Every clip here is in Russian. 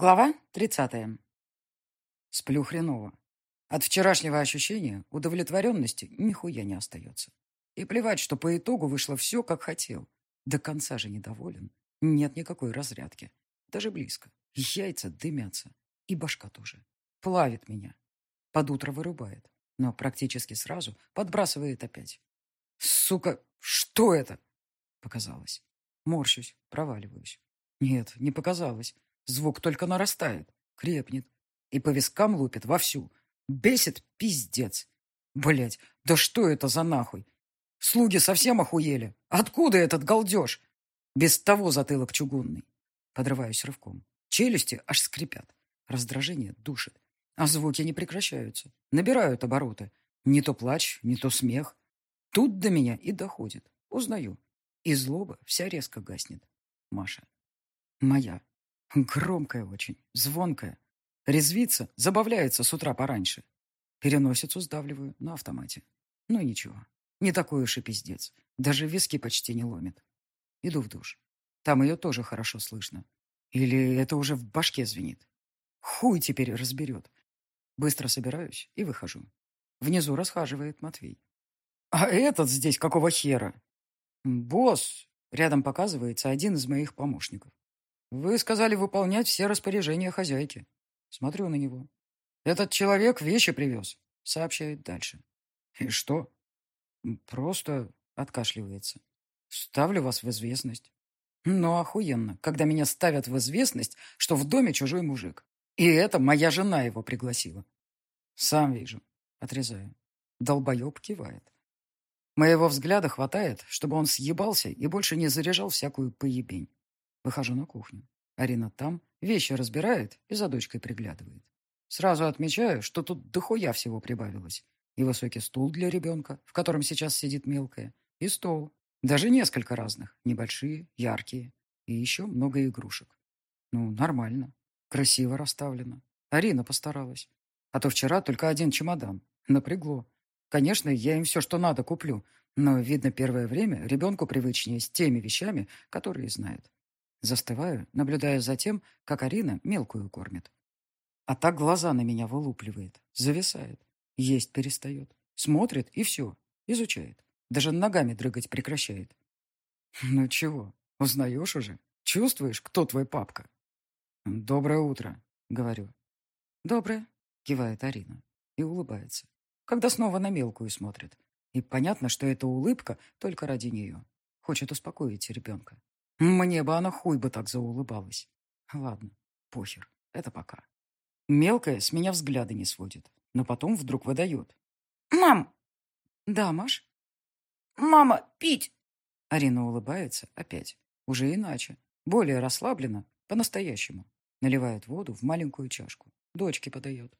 Глава 30. Сплю хреново. От вчерашнего ощущения удовлетворенности нихуя не остается. И плевать, что по итогу вышло все, как хотел. До конца же недоволен. Нет никакой разрядки. Даже близко. Яйца дымятся. И башка тоже. Плавит меня. Под утро вырубает. Но практически сразу подбрасывает опять. Сука, что это? Показалось. Морщусь, проваливаюсь. Нет, не показалось. Звук только нарастает, крепнет. И по вискам лупит вовсю. Бесит пиздец. Блять, да что это за нахуй? Слуги совсем охуели. Откуда этот галдеж? Без того затылок чугунный. Подрываюсь рывком. Челюсти аж скрипят. Раздражение душит. А звуки не прекращаются. Набирают обороты. Не то плач, не то смех. Тут до меня и доходит. Узнаю. И злоба вся резко гаснет. Маша. Моя. Громкая очень, звонкая. Резвится, забавляется с утра пораньше. Переносицу сдавливаю на автомате. Ну ничего, не такой уж и пиздец. Даже виски почти не ломит. Иду в душ. Там ее тоже хорошо слышно. Или это уже в башке звенит. Хуй теперь разберет. Быстро собираюсь и выхожу. Внизу расхаживает Матвей. А этот здесь какого хера? Босс. Рядом показывается один из моих помощников. Вы сказали выполнять все распоряжения хозяйки. Смотрю на него. Этот человек вещи привез, сообщает дальше. И что? Просто откашливается. Ставлю вас в известность. Ну, охуенно, когда меня ставят в известность, что в доме чужой мужик. И это моя жена его пригласила. Сам вижу. Отрезаю. Долбоеб кивает. Моего взгляда хватает, чтобы он съебался и больше не заряжал всякую поебень. Выхожу на кухню. Арина там, вещи разбирает и за дочкой приглядывает. Сразу отмечаю, что тут дохуя всего прибавилось. И высокий стул для ребенка, в котором сейчас сидит мелкая, и стол. Даже несколько разных, небольшие, яркие. И еще много игрушек. Ну, нормально. Красиво расставлено. Арина постаралась. А то вчера только один чемодан. Напрягло. Конечно, я им все, что надо, куплю. Но, видно, первое время ребенку привычнее с теми вещами, которые знает. Застываю, наблюдая за тем, как Арина мелкую кормит. А так глаза на меня вылупливает, зависает, есть перестает, смотрит и все, изучает. Даже ногами дрыгать прекращает. Ну чего, узнаешь уже? Чувствуешь, кто твой папка? Доброе утро, говорю. Доброе, кивает Арина и улыбается, когда снова на мелкую смотрит. И понятно, что эта улыбка только ради нее. Хочет успокоить ребенка. Мне бы она хуй бы так заулыбалась. Ладно, похер, это пока. Мелкая с меня взгляды не сводит, но потом вдруг выдает. «Мам!» «Да, Маш?» «Мама, пить!» Арина улыбается опять, уже иначе, более расслабленно, по-настоящему. Наливает воду в маленькую чашку, дочке подает.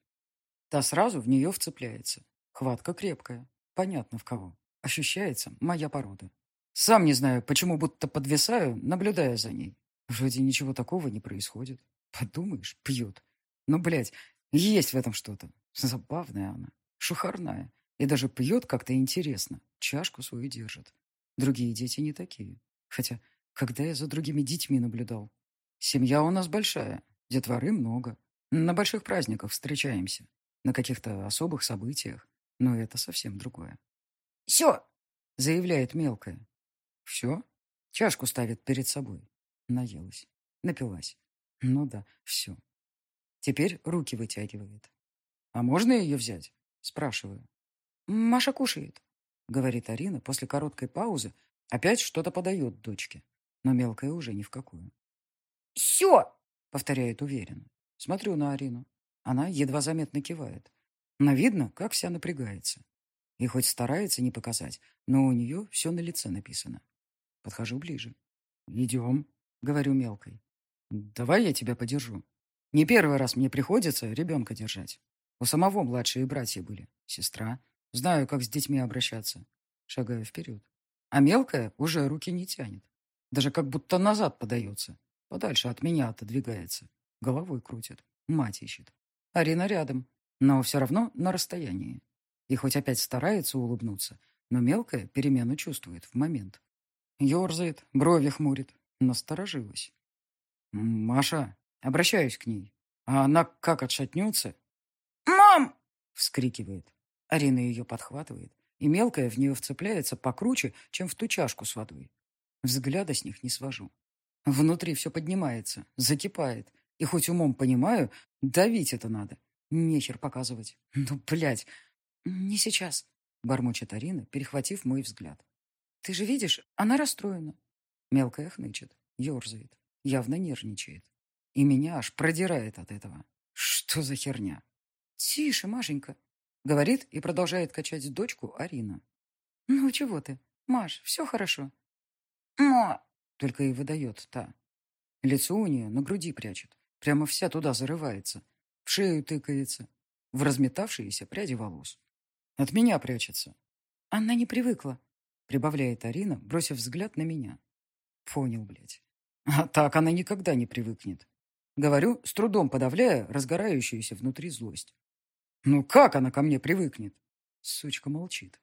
Та сразу в нее вцепляется. Хватка крепкая, понятно в кого. Ощущается моя порода. Сам не знаю, почему будто подвисаю, наблюдая за ней. Вроде ничего такого не происходит. Подумаешь, пьет. Но, блядь, есть в этом что-то. Забавная она, шухарная. И даже пьет как-то интересно. Чашку свою держит. Другие дети не такие. Хотя, когда я за другими детьми наблюдал? Семья у нас большая, детворы много. На больших праздниках встречаемся. На каких-то особых событиях. Но это совсем другое. «Все!» — заявляет мелкая. Все? Чашку ставит перед собой. Наелась. Напилась. Ну да, все. Теперь руки вытягивает. «А можно ее взять?» Спрашиваю. «Маша кушает», — говорит Арина после короткой паузы. Опять что-то подает дочке. Но мелкая уже ни в какую. «Все!» — повторяет уверенно. Смотрю на Арину. Она едва заметно кивает. Но видно, как вся напрягается. И хоть старается не показать, но у нее все на лице написано. Подхожу ближе. «Идем», — говорю мелкой. «Давай я тебя подержу. Не первый раз мне приходится ребенка держать. У самого младшие братья были, сестра. Знаю, как с детьми обращаться. Шагаю вперед. А мелкая уже руки не тянет. Даже как будто назад подается. Подальше от меня отодвигается. Головой крутит. Мать ищет. Арина рядом, но все равно на расстоянии. И хоть опять старается улыбнуться, но мелкая перемену чувствует в момент. Ёрзает, брови хмурит. Насторожилась. «Маша!» Обращаюсь к ней. А она как отшатнется. «Мам!» — вскрикивает. Арина ее подхватывает, и мелкая в нее вцепляется покруче, чем в ту чашку с водой. Взгляда с них не свожу. Внутри все поднимается, закипает. И хоть умом понимаю, давить это надо. Нехер показывать. Ну, блядь, не сейчас, бормочет Арина, перехватив мой взгляд. Ты же видишь, она расстроена. Мелкая хнычет, ерзает, явно нервничает. И меня аж продирает от этого. Что за херня? Тише, Машенька, говорит и продолжает качать дочку Арина. Ну, чего ты? Маш, все хорошо. «Ма!» — только и выдает та. Лицо у нее на груди прячет. Прямо вся туда зарывается. В шею тыкается. В разметавшиеся пряди волос. От меня прячется. Она не привыкла, прибавляет Арина, бросив взгляд на меня. Понял, блядь. А так она никогда не привыкнет. Говорю, с трудом подавляя разгорающуюся внутри злость. Ну как она ко мне привыкнет? Сучка молчит.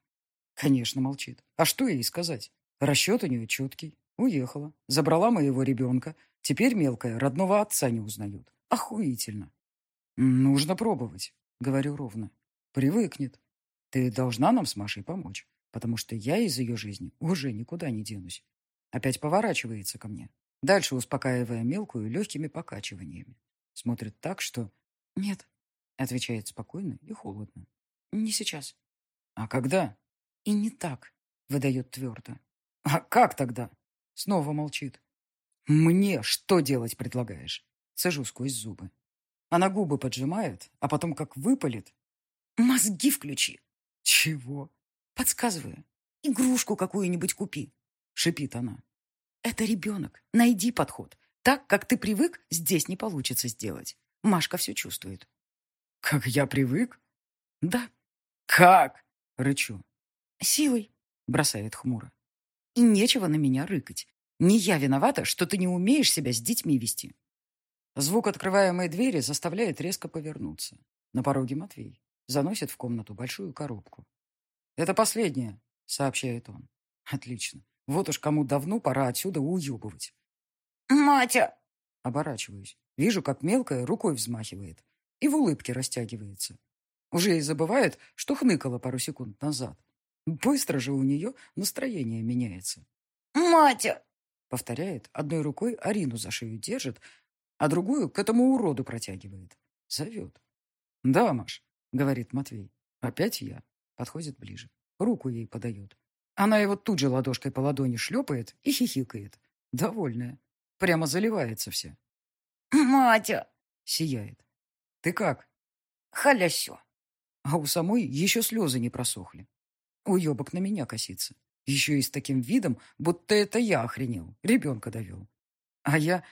Конечно, молчит. А что ей сказать? Расчет у нее четкий. Уехала. Забрала моего ребенка. Теперь мелкая родного отца не узнают. Охуительно. Нужно пробовать, говорю ровно. Привыкнет. Ты должна нам с Машей помочь, потому что я из ее жизни уже никуда не денусь. Опять поворачивается ко мне, дальше успокаивая мелкую легкими покачиваниями. Смотрит так, что... Нет, отвечает спокойно и холодно. Не сейчас. А когда? И не так, выдает твердо. А как тогда? Снова молчит. Мне что делать предлагаешь? Сажу сквозь зубы. Она губы поджимает, а потом как выпалит. Мозги включи. Чего? Подсказываю. Игрушку какую-нибудь купи. Шипит она. Это ребенок. Найди подход. Так, как ты привык, здесь не получится сделать. Машка все чувствует. Как я привык? Да. Как? Рычу. Силой, бросает хмуро. И нечего на меня рыкать. Не я виновата, что ты не умеешь себя с детьми вести. Звук открываемой двери заставляет резко повернуться. На пороге Матвей. Заносит в комнату большую коробку. «Это последнее», — сообщает он. «Отлично. Вот уж кому давно пора отсюда уебывать». «Матя!» Оборачиваюсь. Вижу, как мелкая рукой взмахивает и в улыбке растягивается. Уже и забывает, что хныкала пару секунд назад. Быстро же у нее настроение меняется. «Матя!» Повторяет, одной рукой Арину за шею держит, а другую к этому уроду протягивает. Зовет. «Да, Маш», — говорит Матвей. «Опять я». Подходит ближе. Руку ей подает. Она его тут же ладошкой по ладони шлепает и хихикает. Довольная. Прямо заливается вся. «Матя!» — сияет. «Ты как?» «Халясё». А у самой еще слезы не просохли. Уебок на меня косится. Еще и с таким видом, будто это я охренел, ребенка довел. А я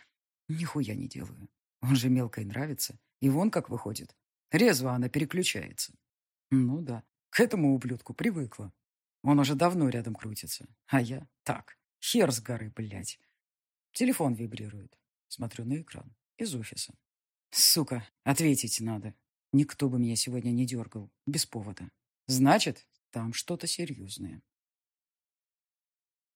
нихуя не делаю. Он же мелкой нравится. И вон как выходит. Резво она переключается. Ну да, к этому ублюдку привыкла. Он уже давно рядом крутится. А я так, хер с горы, блядь. Телефон вибрирует. Смотрю на экран. Из офиса. Сука, ответить надо. Никто бы меня сегодня не дергал. Без повода. Значит, там что-то серьезное.